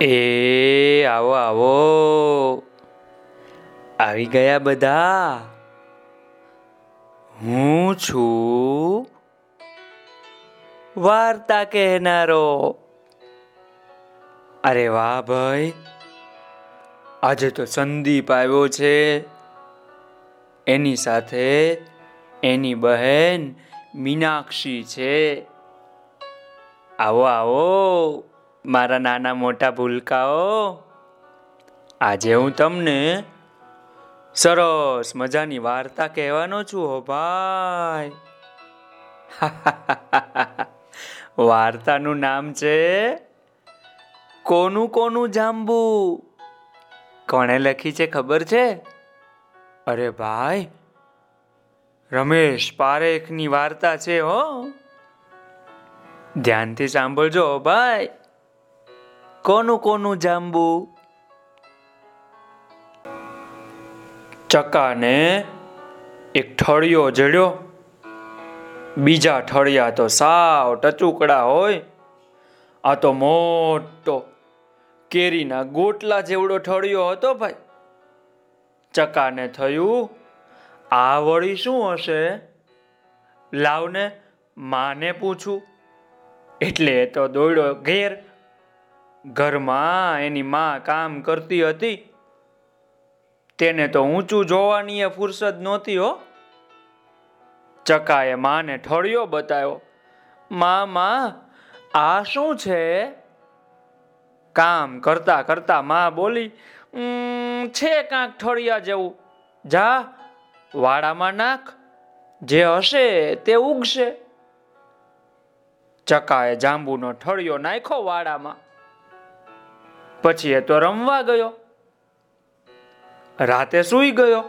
એ, આવો આવો. આવી ગયા બધા. હું છું વાર્તા કહેનારો. અરે વાહ ભાઈ, આજે તો સંદીપ આવ્યો છે. એની સાથે એની બહેન મીનાક્ષી છે. આવો આવો. મારા નાના મોટા ભૂલકાઓ, આજે હું તમને સરસ મજાની વાર્તા કહેવાનો છું હો ભાઈ. વાર્તાનું નામ છે કોનું કોનું જાંબુ? કોણે લખી છે ખબર છે? અરે ભાઈ, રમેશ પારેખની વાર્તા છે હો. ધ્યાનથી સાંભળજો ભાઈ. કોનું કોનું જાંબુ? ચકાને એક ઠળિયો જડ્યો. બીજા ઠળિયા તો સાવ ટચુકડા હોય. આ તો મોટો કેરીના ગોટલા જેવડો ઠળિયો હતો ભાઈ. ચકાને થયું, આ વળી શું હશે? લાવને માને પૂછું. એટલે તો દોડ્યો ઘેર ઘરમાં એની માં કામ કરતી હતી. તેને તો ઊંચું જોવાની ફુરસદ નહોતી હો. ચકાએ માને ઠળિયો બતાવ્યો માં માં આ શું છે? કામ કરતા કરતા મા બોલી છે કાંક ઠળિયા જેવું. જા, વાડામાં નાખ. જે હશે તે ઉગશે. ચકાએ જાંબુનો ઠળિયો નાખ્યો વાડામાં. પછી એ તો રમવા ગયો. રાતે સૂઈ ગયો.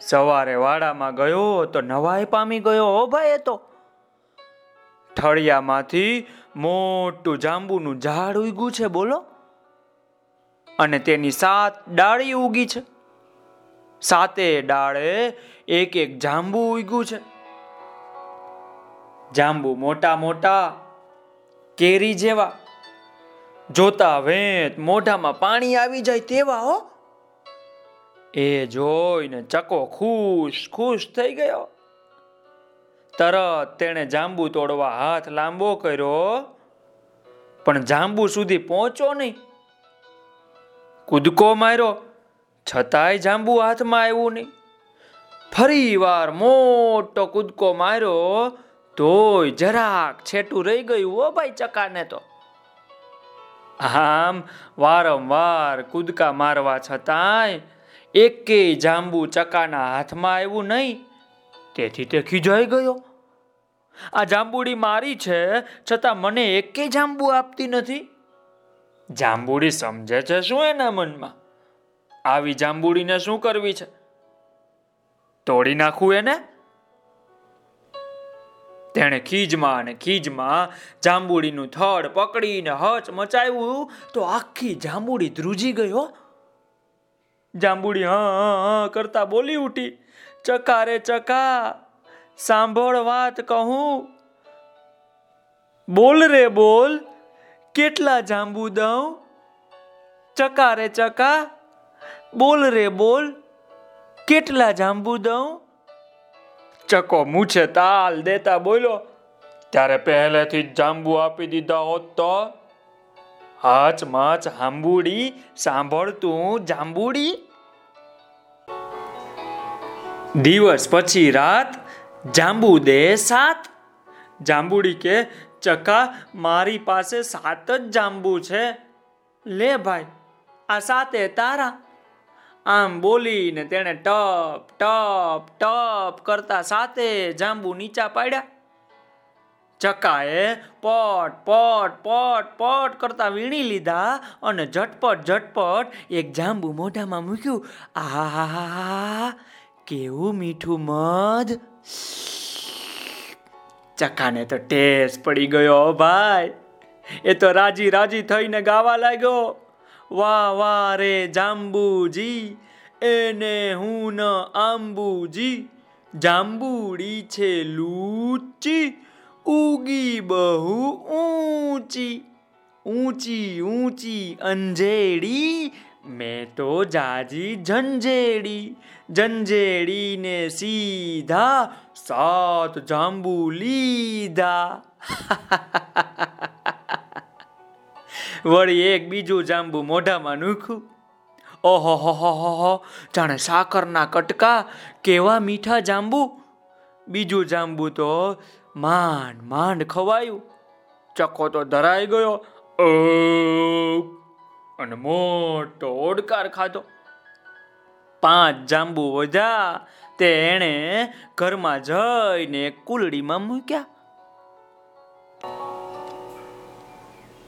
સવારે વાડામાં ગયો તો નવાઈ પામી ગયો. હો ભાઈ એ તો ઠળિયામાંથી મોટું જાંબુનું ઝાડ ઉગ્યું છે, બોલો. અને તેની સાત ડાળી ઉગી છે. સાતે ડાળે એક એક જાંબુ ઉગ્યું છે. જાંબુ મોટા મોટા કેરી જેવા જોતા વેત, મોઢામાં પાણી આવી જાય તેવા, હો. એ જોઈને ચકો ખુશ ખુશ થઈ ગયો. તરત તેણે જાંબુ તોડવા હાથ લાંબો કર્યો, પણ જાંબુ સુધી પહોંચો નહીં. કૂદકો માર્યો, છતાંય જાંબુ હાથમાં આવ્યું નહીં. ફરી વાર મોટો કૂદકો માર્યો, તોય જરાક છેટું રહી ગયું, હો ભાઈ ચકાને તો. આમ વારંવાર કૂદકા મારવા છતાંય એકેય જાંબુ ચકાના હાથમાં આવ્યું નહીં. તેથી તે ખીજાઈ ગયો. આ જાંબુડી મારી છે છતાં મને એકેય જાંબુ આપતી નથી. જાંબુડી સમજે છે શું એના મનમાં? આવી જાંબુડીને શું કરવી છે? તોડી નાખવું એને? તેણે ખીજમાં અને ખીજમાં જાંબુડીનું થડ પકડીને હચ મચાવ્યું, તો આખી જાંબુડી ધ્રુજી ગયો જાંબુડી હા કરતા બોલી ઉઠી. ચકા રે ચકા, સાંભળ વાત કહું. બોલ રે બોલ, કેટલા જાંબુ દઉં? ચકા રે ચકા, બોલ રે બોલ, કેટલા જાંબુ દઉં? ચકો મૂછે તાલ દેતા બોલ્યો, ત્યારે પહેલેથી જ જાંબુ આપી દીધા હોત તો? હાચ માચ હાંબુડી સાંભળતું જાંબુડી. દિવસ પછી રાત, જાંબુ દે સાત. જાંબુડી કે, ચકા, મારી પાસે સાત જ જાંબુ છે. લે ભાઈ, આ સાતે તારા. આમ બોલીને તેણે ટપ ટપ ટપ કરતા સાતે જાંબુ નીચા પાડ્યા. ચકાએ પટ પટ પટ પટ કરતા વીણી લીધા અને ઝટપટ ઝટપટ એક જાંબુ મોઢામાં મૂક્યું. આહા કેવું મીઠું મધ. ચકાને તો ટેસ પડી ગયો ભાઈ. એ તો રાજી રાજી થઈને ગાવા લાગ્યો. વાહ વાહ રે જાંબુજી, એને હું ન આંબુજી. જાંબુડી છે લૂચી, ઉગી બહુ ઊંચી. ઊંચી ઊંચી અંજેડી, મેં તો જાજી ઝંઝેડી. ઝંઝેડીને સીધા સાત જાંબુ લીધા. વળી એક બીજું જાંબુ મોઢામાં નૂખું ઓહો, હો હો હો જાણે સાકરના કટકા કેવા મીઠા જાંબુ. બીજું જાંબુ તો માંડ માંડ ખવાયું. ચકો તો ધરાઈ ગયો. અને મોટો ઓડકાર ખાધો. પાંચ જાંબુ વધ્યા. તે એણે ઘરમાં જઈને કુલડીમાં મૂક્યા.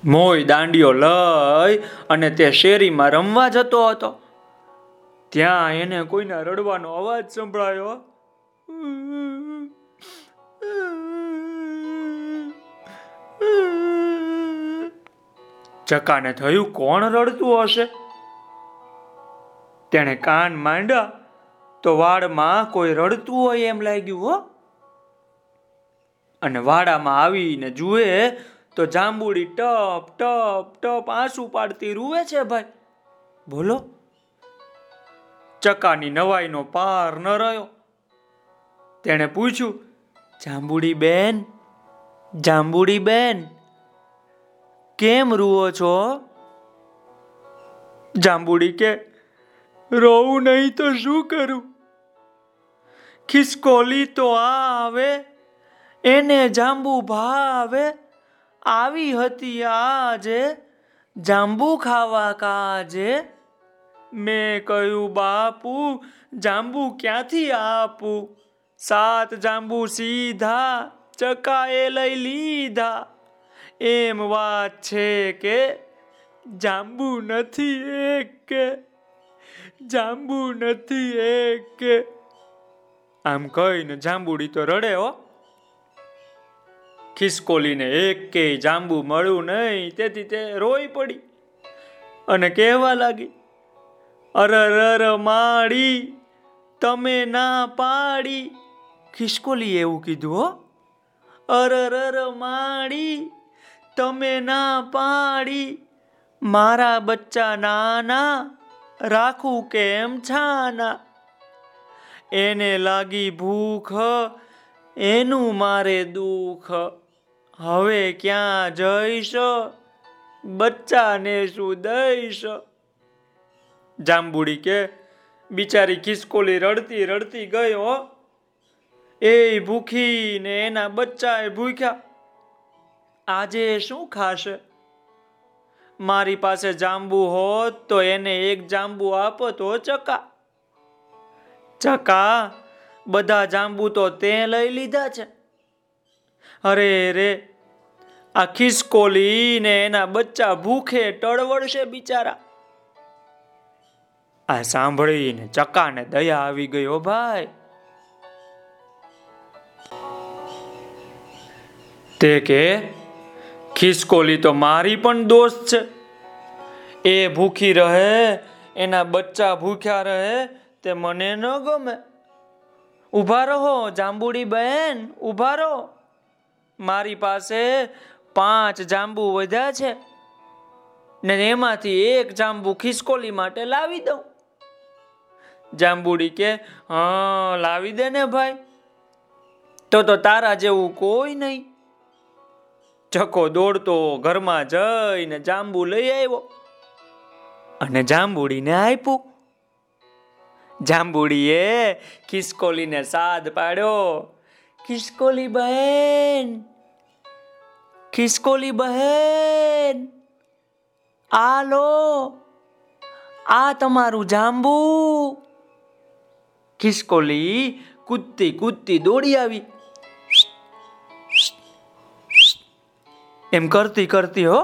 મોય દાંડિયો લઈ અને તે શેરીમાં રમવા જતો હતો. ત્યાં એને કોઈના રડવાનો અવાજ સંભળાયો. ચકાને થયું, કોણ રડતું હશે? તેણે કાન માંડ્યા, તો વાડમાં કોઈ રડતું હોય એમ લાગ્યું હો. અને વાડામાં આવીને જુએ તો જાંબુડી ટપ ટપ ટપ, આંસુ પાડતી રૂવે છે ભાઈ. બોલો. ચકાની નવાઈનો પાર ન રહ્યો. તેણે પૂછ્યું, જાંબુડી બેન જાંબુડી બેન, કેમ રૂવો છો? જાંબુડી કે, રોવું નહીં તો શું કરું? ખિસકોલી તો આ આવે, એને જાંબુ ભાવે આવી હતી આજે, જાંબુ ખાવા કાજે. મેં કહ્યું, બાપુ, જાંબુ ક્યાંથી આપું? સાત જાંબુ સીધા ચકાએ લઈ લીધા. એમ વાત છે કે, જાંબુ નથી એક કે જાંબુ નથી એક. કે આમ કહીને જાંબુડી તો રડે હો. ખિસકોલીને એક જાંબુ મળ્યું નહીં, તેથી તે રોઈ પડી અને કહેવા લાગી અરર અર માડી તમે ના પાડી. ખિસકોલી એવું કીધું, હો અરર અર માડી તમે ના પાડી, મારા બચ્ચા નાના રાખું કેમ છાના? એને લાગી ભૂખ, એનું મારે દુઃખ. હવે ક્યાં જઈશ? બચ્ચાને શું દઈશ? જાંબુડી કે બિચારી ખિસકોલી રડતી રડતી ગઈ હો. એ ભૂખી ને એના બચ્ચાએ ભૂખ્યા. આજે શું ખાશે? મારી પાસે જાંબુ હોત તો એને એક જાંબુ આપો તો ચકા. ચકા? બધા જાંબુ તો તે લઈ લીધા છે. અરે રે આ ખિસકોલી ને એના બચ્ચા ભૂખે ટળવળશે બિચારા. આ સાંભળીને ચકાને દયા આવી ગયો ભાઈ. તે કે ખિસકોલી તો મારી પણ દોસ્ત છે. એ ભૂખી રહે, એના બચ્ચા ભૂખ્યા રહે, તે મને ન ગમે. ઊભા રહો જાંબુડી બહેન ઊભા રહો. મારી પાસે પાંચ જાંબુ વધ્યા છે. ને એમાંથી એક જાંબુ ખિસકોલી માટે લાવી દઉં. જાંબુડી કે, હા, લાવી દે ને ભાઈ. તો તો તારા જેવું કોઈ નહીં. ચકો દોડતો ઘરમાં જઈને જાંબુ લઈ આવ્યો અને જાંબુડીને આપ્યું. જાંબુડીએ ખિસકોલીને સાદ પાડ્યો. ખિસકોલી બહેન ખિસકોલી બહેન, આ લો, આ તમારું જાંબુ. ખિસકોલી કૂદતી કૂદતી દોડી આવી. એમ કરતી કરતી હો,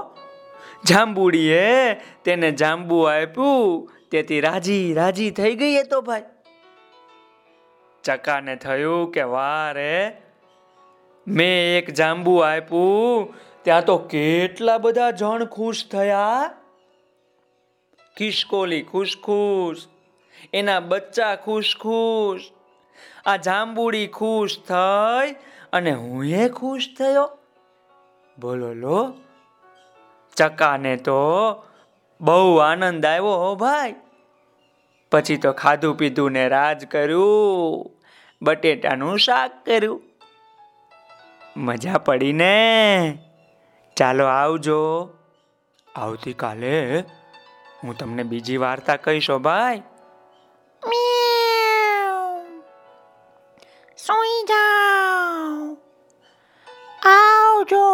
જાંબુડીએ તેને જાંબુ આપ્યું. તેથી રાજી રાજી થઈ ગઈ એ તો ભાઈ. ચકાને થયું કે વારે મેં એક જાંબુ આપ્યું, ત્યાં તો કેટલા બધા જણ ખુશ થયા? ખિસકોલી ખુશ ખુશ એના બચ્ચા ખુશ ખુશ આ જાંબુડી ખુશ થઈ અને હું એ ખુશ થયો? બોલો લો, ચકાને તો બહુ આનંદ આવ્યો હો ભાઈ. પછી તો ખાધું પીધું ને રાજ કર્યું. બટેટાનું શાક કર્યું. મજા પડી ને ચાલો આવજો. આવતીકાલે હું તમને બીજી વાર્તા કહીશો ભાઈ. સુઈ જાઓ. આવજો.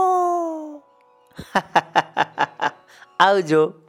આવજો.